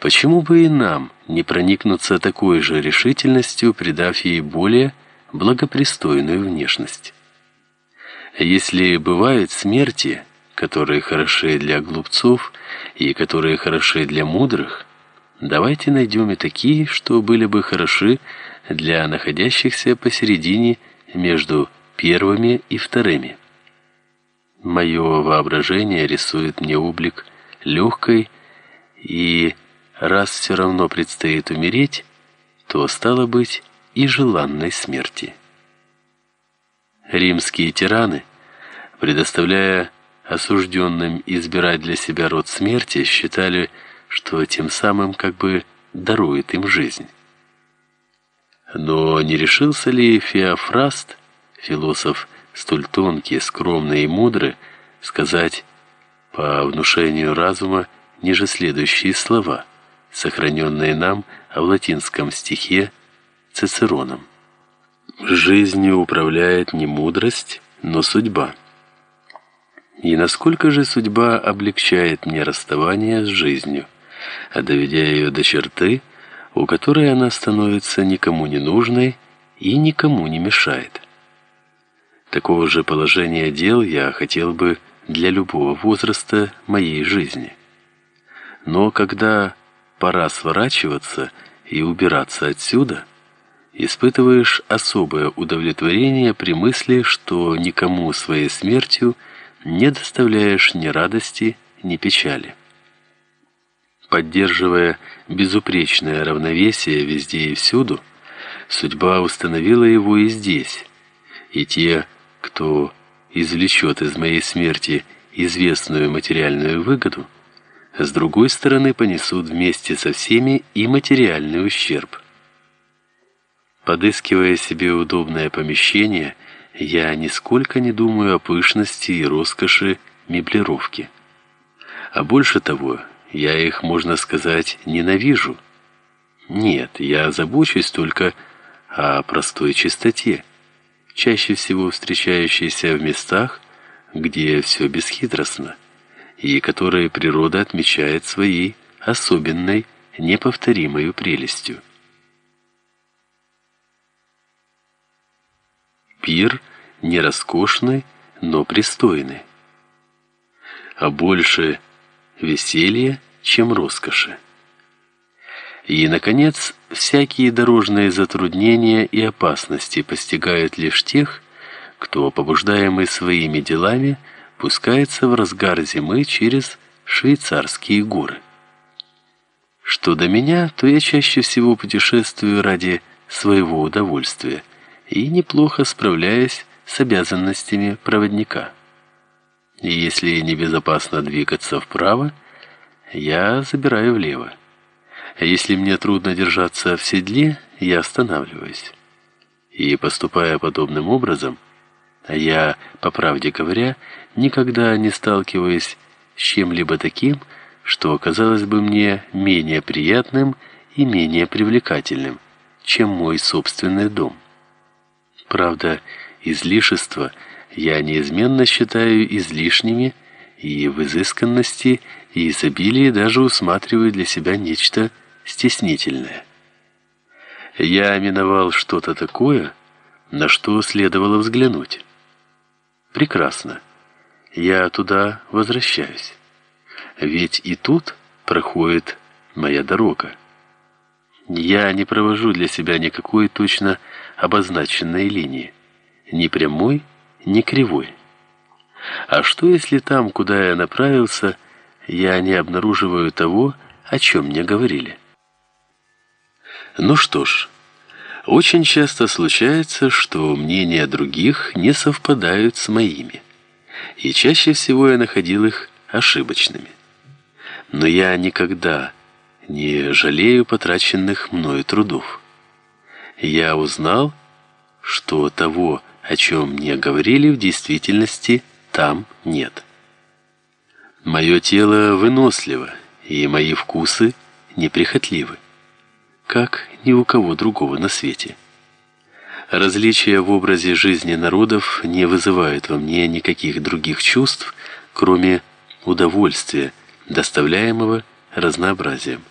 Почему бы и нам не проникнуться такой же решительностью, придав ей более благопристойную внешность? Если бывают смерти, которые хороши для глупцов и которые хороши для мудрых, давайте найдем и такие, что были бы хороши для находящихся посередине между первыми и вторыми. Мое воображение рисует мне облик легкой и раз все равно предстоит умереть, то стало быть и желанной смерти. Римские тираны, предоставляя осужденным избирать для себя род смерти, считали, что тем самым как бы дарует им жизнь. Но не решился ли Феофраст, философ столь тонкий, скромный и мудрый, сказать по внушению разума ниже следующие слова – сохраненные нам в латинском стихе Цицероном. Жизнью управляет не мудрость, но судьба. И насколько же судьба облегчает мне расставание с жизнью, а доведя ее до черты, у которой она становится никому не нужной и никому не мешает. Такого же положения дел я хотел бы для любого возраста моей жизни. Но когда пора сворачиваться и убираться отсюда, испытываешь особое удовлетворение при мысли, что никому своей смертью не доставляешь ни радости, ни печали. Поддерживая безупречное равновесие везде и всюду, судьба установила его и здесь. И те, кто извлечет из моей смерти известную материальную выгоду, с другой стороны понесут вместе со всеми и материальный ущерб. Подыскивая себе удобное помещение, я нисколько не думаю о пышности и роскоши меблировки. А больше того, я их, можно сказать, ненавижу. Нет, я забочусь только о простой чистоте, чаще всего встречающейся в местах, где все бесхитростно и которые природа отмечает своей особенной, неповторимой прелестью. Пир не роскошный, но пристойный. А больше веселья, чем роскоши. И, наконец, всякие дорожные затруднения и опасности постигают лишь тех, кто, побуждаемый своими делами, пускается в разгар зимы через швейцарские горы. Что до меня, то я чаще всего путешествую ради своего удовольствия и неплохо справляюсь с обязанностями проводника. И если небезопасно двигаться вправо, я забираю влево. А если мне трудно держаться в седле, я останавливаюсь. И поступая подобным образом, я, по правде говоря, никогда не сталкиваюсь с чем-либо таким, что оказалось бы мне менее приятным и менее привлекательным, чем мой собственный дом. Правда, излишества я неизменно считаю излишними, и в изысканности и изобилии даже усматриваю для себя нечто стеснительное. Я миновал что-то такое, на что следовало взглянуть. Прекрасно. Я туда возвращаюсь. Ведь и тут проходит моя дорога. Я не провожу для себя никакой точно обозначенной линии, ни прямой, ни кривой. А что если там, куда я направился, я не обнаруживаю того, о чем мне говорили? Ну что ж, очень часто случается, что мнения других не совпадают с моими. И чаще всего я находил их ошибочными. Но я никогда не жалею потраченных мною трудов. Я узнал, что того, о чем мне говорили, в действительности там нет. Мое тело выносливо, и мои вкусы неприхотливы как ни у кого другого на свете. Различия в образе жизни народов не вызывают во мне никаких других чувств, кроме удовольствия, доставляемого разнообразием.